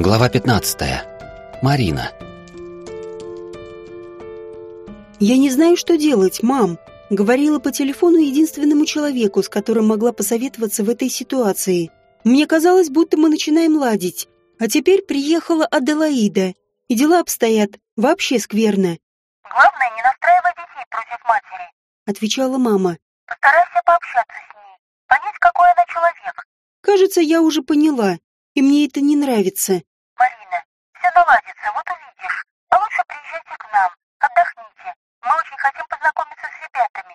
Глава 15. Марина. «Я не знаю, что делать, мам», — говорила по телефону единственному человеку, с которым могла посоветоваться в этой ситуации. «Мне казалось, будто мы начинаем ладить, а теперь приехала Аделаида, и дела обстоят вообще скверно». «Главное, не настраивай детей против матери», — отвечала мама. «Постарайся пообщаться с ней, понять, какой она человек». «Кажется, я уже поняла, и мне это не нравится». «Марина, все наладится, вот увидишь. А лучше приезжайте к нам, отдохните. Мы очень хотим познакомиться с ребятами».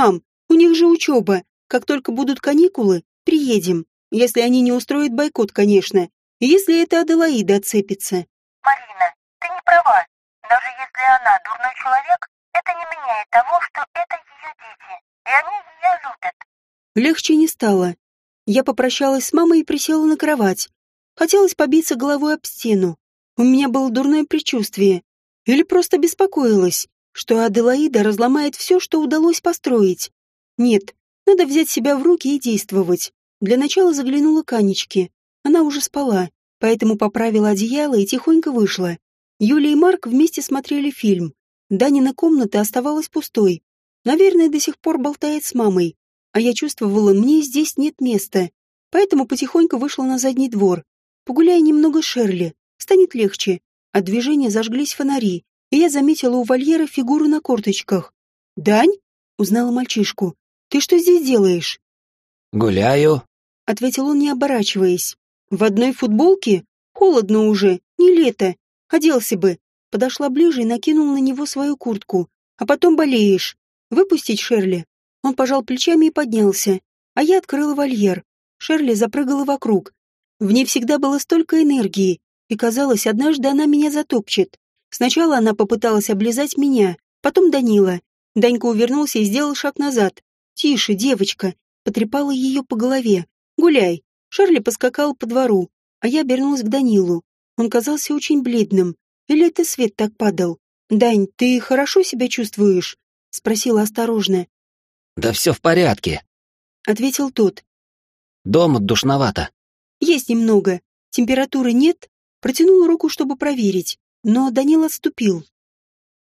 «Мам, у них же учеба. Как только будут каникулы, приедем. Если они не устроят бойкот, конечно. Если это Аделаида отцепится». «Марина, ты не права. Даже если она дурной человек, это не меняет того, что это ее дети, и они ее любят». Легче не стало. Я попрощалась с мамой и присела на кровать. Хотелось побиться головой об стену. У меня было дурное предчувствие. Или просто беспокоилась, что Аделаида разломает все, что удалось построить. Нет, надо взять себя в руки и действовать. Для начала заглянула к Анечке. Она уже спала, поэтому поправила одеяло и тихонько вышла. Юля и Марк вместе смотрели фильм. Данина комната оставалась пустой. Наверное, до сих пор болтает с мамой. А я чувствовала, мне здесь нет места. Поэтому потихоньку вышла на задний двор. Погуляя немного Шерли, станет легче. От движения зажглись фонари, и я заметила у вольера фигуру на корточках. «Дань?» — узнала мальчишку. «Ты что здесь делаешь?» «Гуляю», — ответил он, не оборачиваясь. «В одной футболке? Холодно уже, не лето. Оделся бы». Подошла ближе и накинула на него свою куртку. «А потом болеешь. Выпустить Шерли?» Он пожал плечами и поднялся, а я открыла вольер. Шерли запрыгала вокруг. В ней всегда было столько энергии, и казалось, однажды она меня затопчет. Сначала она попыталась облизать меня, потом Данила. Данька увернулся и сделал шаг назад. «Тише, девочка!» Потрепала ее по голове. «Гуляй!» Шерли поскакал по двору, а я обернулась к Данилу. Он казался очень бледным. Или это свет так падал? «Дань, ты хорошо себя чувствуешь?» Спросила осторожно. «Да все в порядке», — ответил тот. «Дома душновато». «Есть немного. Температуры нет?» Протянул руку, чтобы проверить, но Данил отступил.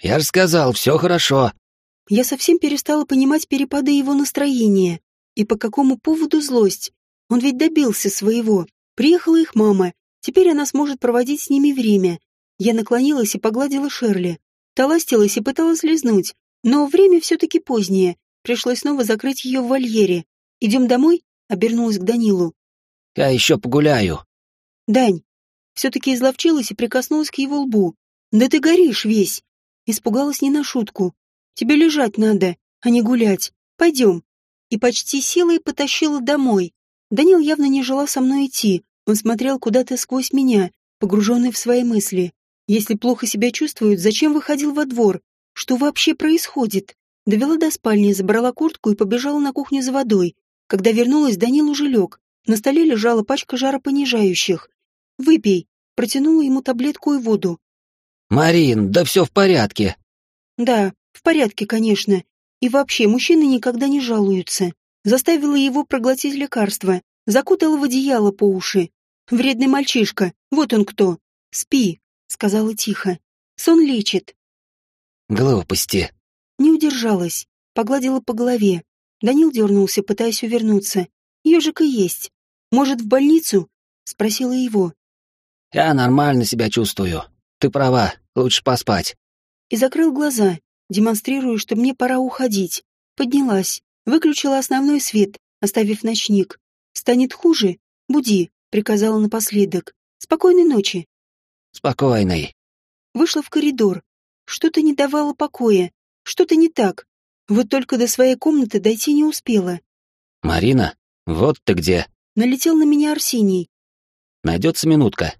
«Я же сказал, все хорошо». Я совсем перестала понимать перепады его настроения. И по какому поводу злость? Он ведь добился своего. Приехала их мама. Теперь она сможет проводить с ними время. Я наклонилась и погладила Шерли. Толастилась и пыталась лизнуть. Но время все-таки позднее. Пришлось снова закрыть ее в вольере. «Идем домой?» — обернулась к Данилу. «Я еще погуляю». «Дань». Все-таки изловчилась и прикоснулась к его лбу. «Да ты горишь весь!» Испугалась не на шутку. «Тебе лежать надо, а не гулять. Пойдем». И почти силой потащила домой. Данил явно не желал со мной идти. Он смотрел куда-то сквозь меня, погруженный в свои мысли. Если плохо себя чувствует, зачем выходил во двор? Что вообще происходит? Довела до спальни, забрала куртку и побежала на кухню за водой. Когда вернулась, Данил уже лег. На столе лежала пачка жаропонижающих. «Выпей», — протянула ему таблетку и воду. «Марин, да все в порядке». «Да, в порядке, конечно. И вообще, мужчины никогда не жалуются. Заставила его проглотить лекарство, закутала в одеяло по уши. Вредный мальчишка, вот он кто. Спи», — сказала тихо. «Сон лечит». «Глупости», не удержалась, погладила по голове. Данил дернулся, пытаясь увернуться. Ежик и есть. Может, в больницу? Спросила его. Я нормально себя чувствую. Ты права, лучше поспать. И закрыл глаза, демонстрируя, что мне пора уходить. Поднялась, выключила основной свет, оставив ночник. Станет хуже? Буди, приказала напоследок. Спокойной ночи. Спокойной. Вышла в коридор. Что-то не давало покоя. Что-то не так. Вот только до своей комнаты дойти не успела. «Марина, вот ты где!» Налетел на меня Арсений. «Найдется минутка».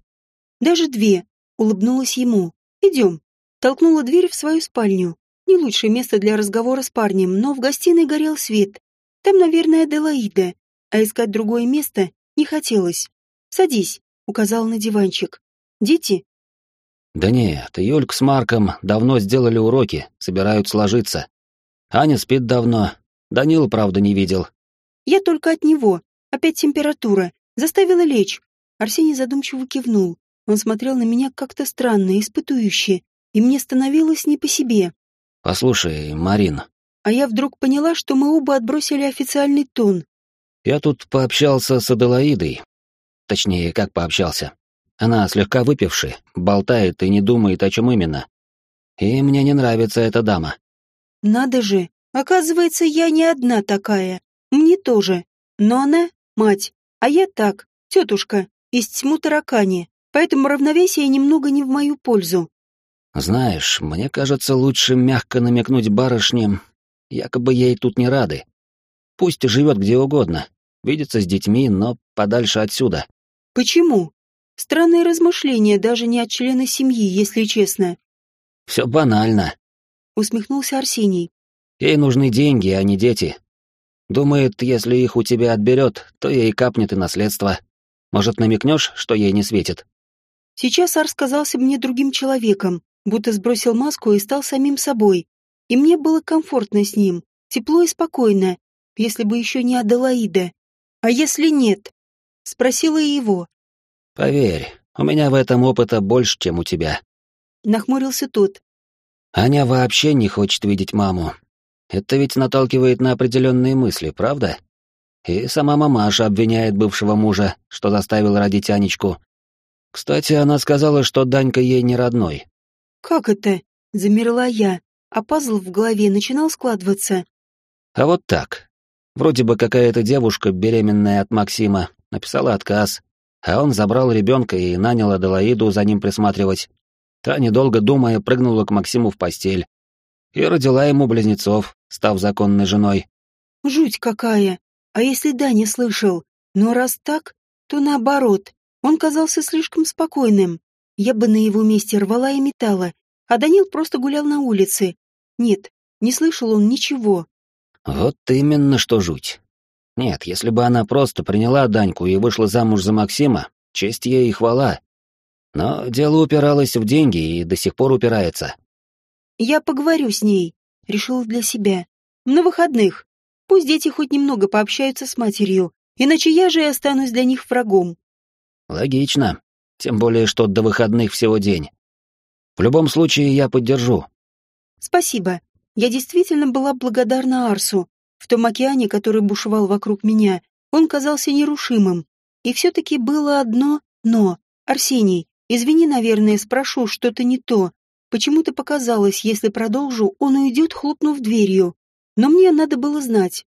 «Даже две», — улыбнулась ему. «Идем». Толкнула дверь в свою спальню. Не лучшее место для разговора с парнем, но в гостиной горел свет. Там, наверное, Аделаида, а искать другое место не хотелось. «Садись», — указал на диванчик. «Дети?» Да нет, Юлька с Марком давно сделали уроки, собираются ложиться. Аня спит давно. Данила, правда, не видел. Я только от него. Опять температура. Заставила лечь. Арсений задумчиво кивнул. Он смотрел на меня как-то странно, испытующе, и мне становилось не по себе. «Послушай, Марин». А я вдруг поняла, что мы оба отбросили официальный тон. «Я тут пообщался с Аделаидой. Точнее, как пообщался. Она слегка выпившая, болтает и не думает, о чем именно. И мне не нравится эта дама». «Надо же, оказывается, я не одна такая. Мне тоже. Но она — мать, а я так, тетушка, из тьму таракани, поэтому равновесие немного не в мою пользу. Знаешь, мне кажется, лучше мягко намекнуть барышне, якобы ей тут не рады. Пусть живет где угодно, видится с детьми, но подальше отсюда. Почему? Странные размышления даже не от члена семьи, если честно. Все банально. Усмехнулся Арсений. Ей нужны деньги, а не дети. Думает, если их у тебя отберет, то ей капнет и наследство. Может, намекнешь, что ей не светит? Сейчас Арс казался мне другим человеком, будто сбросил маску и стал самим собой. И мне было комфортно с ним, тепло и спокойно, если бы еще не Аделаида. А если нет? Спросила и его. Поверь, у меня в этом опыта больше, чем у тебя. Нахмурился тот. Аня вообще не хочет видеть маму. Это ведь наталкивает на определенные мысли, правда? И сама мамаша обвиняет бывшего мужа, что заставил родить Анечку. Кстати, она сказала, что Данька ей не родной, «Как это?» — замерла я, а пазл в голове начинал складываться. «А вот так. Вроде бы какая-то девушка, беременная от Максима, написала отказ, а он забрал ребенка и нанял Аделаиду за ним присматривать. Та, недолго думая, прыгнула к Максиму в постель и родила ему близнецов, став законной женой. Жуть какая! А если Даня слышал? Но раз так, то наоборот, он казался слишком спокойным. Я бы на его месте рвала и метала, а Данил просто гулял на улице. Нет, не слышал он ничего. Вот именно что жуть. Нет, если бы она просто приняла Даньку и вышла замуж за Максима, честь ей и хвала. Но дело упиралось в деньги и до сих пор упирается. Я поговорю с ней, решила для себя. На выходных. Пусть дети хоть немного пообщаются с матерью, иначе я же и останусь для них врагом. Логично. Тем более, что до выходных всего день. В любом случае, я поддержу. Спасибо. Я действительно была благодарна Арсу. В том океане, который бушевал вокруг меня, он казался нерушимым. И все-таки было одно «но». Арсений, извини, наверное, спрошу что-то не то. Почему-то показалось, если продолжу, он уйдет, хлопнув дверью. Но мне надо было знать.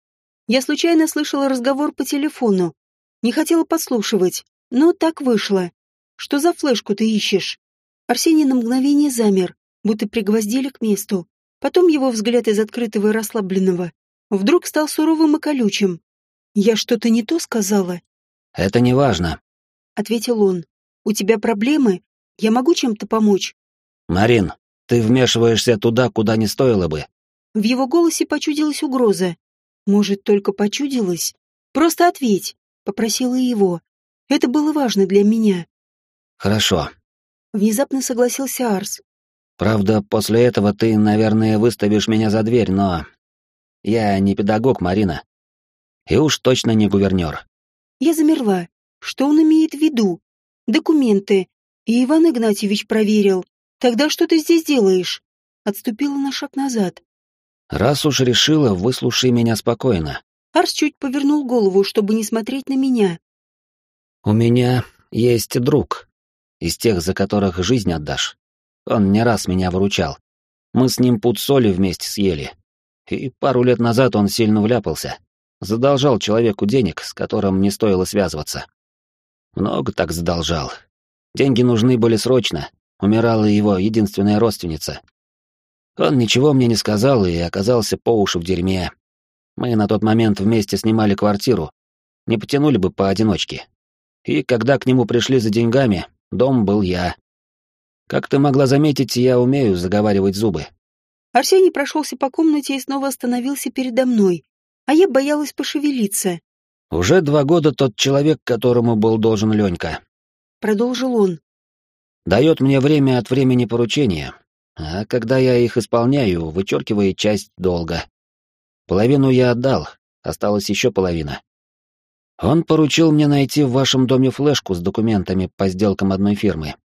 Я случайно слышала разговор по телефону. Не хотела подслушивать, но так вышло. Что за флешку ты ищешь? Арсений на мгновение замер, будто пригвоздили к месту. Потом его взгляд из открытого и расслабленного вдруг стал суровым и колючим. «Я что-то не то сказала?» «Это не важно», — ответил он. «У тебя проблемы? Я могу чем-то помочь?» «Марин, ты вмешиваешься туда, куда не стоило бы». В его голосе почудилась угроза. «Может, только почудилась? Просто ответь», — попросила его. «Это было важно для меня». «Хорошо». Внезапно согласился Арс. «Правда, после этого ты, наверное, выставишь меня за дверь, но... Я не педагог, Марина. И уж точно не гувернер». Я замерла. Что он имеет в виду? Документы. И Иван Игнатьевич проверил. Тогда что ты здесь делаешь? Отступила на шаг назад. Раз уж решила, выслушай меня спокойно. Арс чуть повернул голову, чтобы не смотреть на меня. У меня есть друг, из тех, за которых жизнь отдашь. Он не раз меня выручал. Мы с ним пуд соли вместе съели. И пару лет назад он сильно вляпался. Задолжал человеку денег, с которым не стоило связываться. Много так задолжал. Деньги нужны были срочно. Умирала его единственная родственница. Он ничего мне не сказал и оказался по уши в дерьме. Мы на тот момент вместе снимали квартиру. Не потянули бы поодиночке. И когда к нему пришли за деньгами, Дом был я. Как ты могла заметить, я умею заговаривать зубы. Арсений прошелся по комнате и снова остановился передо мной, а я боялась пошевелиться. Уже два года тот человек, которому был должен Ленька. Продолжил он. Дает мне время от времени поручения, а когда я их исполняю, вычеркивает часть долга. Половину я отдал, осталась еще половина. Он поручил мне найти в вашем доме флешку с документами по сделкам одной фирмы.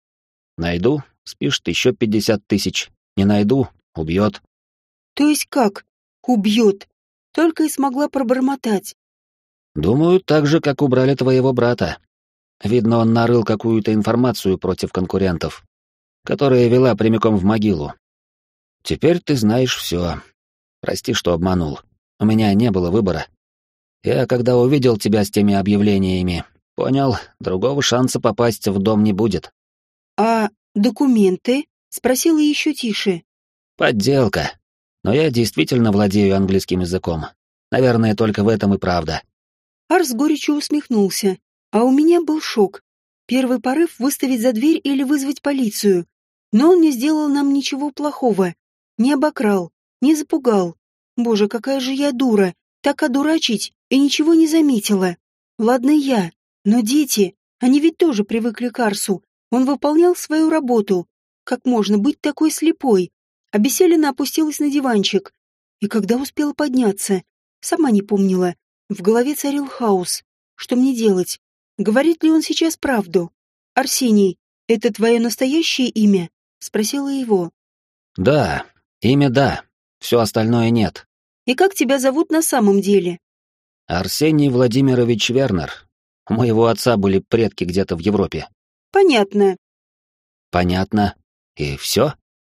Найду, спишет еще пятьдесят тысяч. Не найду, убьет. То есть как? Убьет. Только и смогла пробормотать. Думаю, так же, как убрали твоего брата. Видно, он нарыл какую-то информацию против конкурентов, которая вела прямиком в могилу. Теперь ты знаешь все. Прости, что обманул. У меня не было выбора. Я, когда увидел тебя с теми объявлениями, понял, другого шанса попасть в дом не будет. А документы? Спросила еще тише. Подделка. Но я действительно владею английским языком. Наверное, только в этом и правда. Арс горечью усмехнулся, а у меня был шок. Первый порыв — выставить за дверь или вызвать полицию. Но он не сделал нам ничего плохого. Не обокрал, не запугал. Боже, какая же я дура. Так одурачить и ничего не заметила. Ладно я, но дети, они ведь тоже привыкли к Арсу. Он выполнял свою работу. Как можно быть такой слепой? Обессиленно опустилась на диванчик. И когда успела подняться, сама не помнила. В голове царил хаос. Что мне делать? Говорит ли он сейчас правду? «Арсений, это твое настоящее имя?» — спросила его. «Да, имя да, все остальное нет». «И как тебя зовут на самом деле?» «Арсений Владимирович Вернер. У моего отца были предки где-то в Европе». «Понятно». «Понятно. И все?»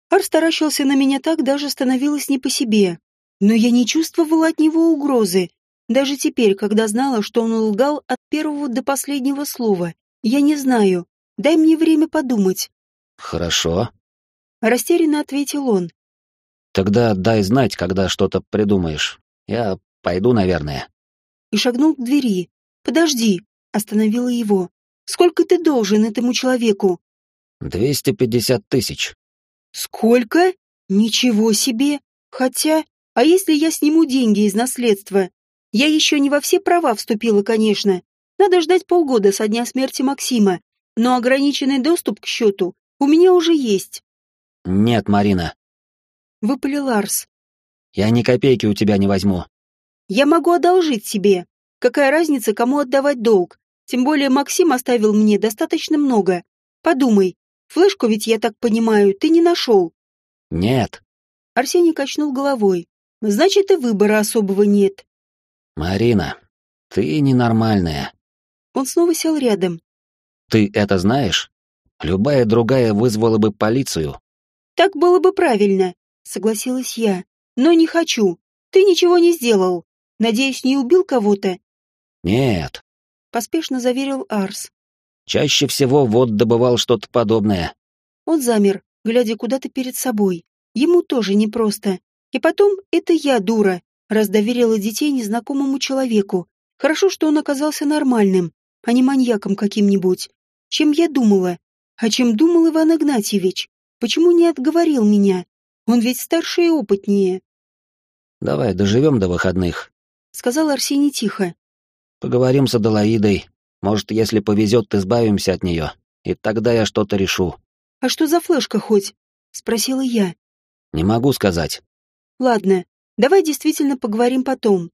Арс таращился на меня так, даже становилось не по себе. Но я не чувствовала от него угрозы, даже теперь, когда знала, что он лгал от первого до последнего слова. Я не знаю. Дай мне время подумать. Хорошо. Растерянно ответил он. Тогда дай знать, когда что-то придумаешь. Я пойду, наверное. И шагнул к двери. Подожди. Остановила его. Сколько ты должен этому человеку? Двести пятьдесят тысяч. Сколько? Ничего себе. Хотя, а если я сниму деньги из наследства? Я еще не во все права вступила, конечно. Надо ждать полгода со дня смерти Максима, но ограниченный доступ к счету у меня уже есть. Нет, Марина. Выпалил Арс. Я ни копейки у тебя не возьму. Я могу одолжить тебе. Какая разница, кому отдавать долг? Тем более Максим оставил мне достаточно много. Подумай, флешку ведь, я так понимаю, ты не нашел. Нет. Арсений качнул головой. Значит, и выбора особого нет. «Марина, ты ненормальная». Он снова сел рядом. «Ты это знаешь? Любая другая вызвала бы полицию». «Так было бы правильно», — согласилась я. «Но не хочу. Ты ничего не сделал. Надеюсь, не убил кого-то?» «Нет», — поспешно заверил Арс. «Чаще всего вот добывал что-то подобное». Он замер, глядя куда-то перед собой. Ему тоже непросто. И потом, это я дура, раз доверила детей незнакомому человеку. Хорошо, что он оказался нормальным, а не маньяком каким-нибудь. Чем я думала? А чем думал Иван Игнатьевич? Почему не отговорил меня? Он ведь старше и опытнее. «Давай доживем до выходных», — сказал Арсений тихо. «Поговорим с Аделаидой. Может, если повезет, избавимся от нее. И тогда я что-то решу». «А что за флешка хоть?» — спросила я. «Не могу сказать». «Ладно, Давай действительно поговорим потом.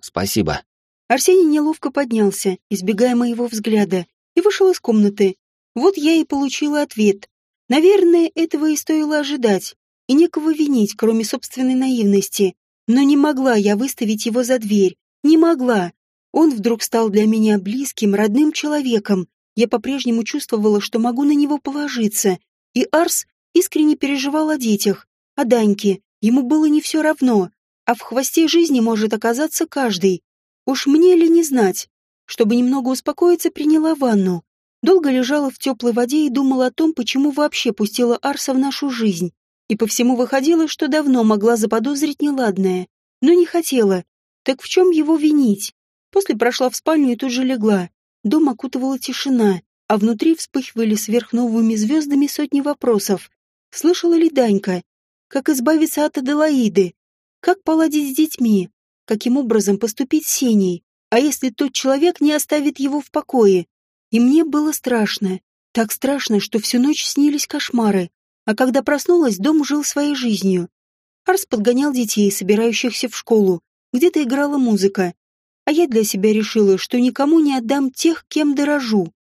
Спасибо. Арсений неловко поднялся, избегая моего взгляда, и вышел из комнаты. Вот я и получила ответ. Наверное, этого и стоило ожидать, и некого винить, кроме собственной наивности. Но не могла я выставить его за дверь. Не могла. Он вдруг стал для меня близким, родным человеком. Я по-прежнему чувствовала, что могу на него положиться. И Арс искренне переживал о детях, о Даньке. Ему было не все равно а в хвосте жизни может оказаться каждый. Уж мне ли не знать? Чтобы немного успокоиться, приняла ванну. Долго лежала в теплой воде и думала о том, почему вообще пустила Арса в нашу жизнь. И по всему выходило, что давно могла заподозрить неладное. Но не хотела. Так в чем его винить? После прошла в спальню и тут же легла. Дом окутывала тишина, а внутри вспыхивали сверхновыми звездами сотни вопросов. Слышала ли Данька? Как избавиться от Аделаиды? Как поладить с детьми? Каким образом поступить с Сеней? А если тот человек не оставит его в покое? И мне было страшно. Так страшно, что всю ночь снились кошмары. А когда проснулась, дом жил своей жизнью. Арс подгонял детей, собирающихся в школу. Где-то играла музыка. А я для себя решила, что никому не отдам тех, кем дорожу.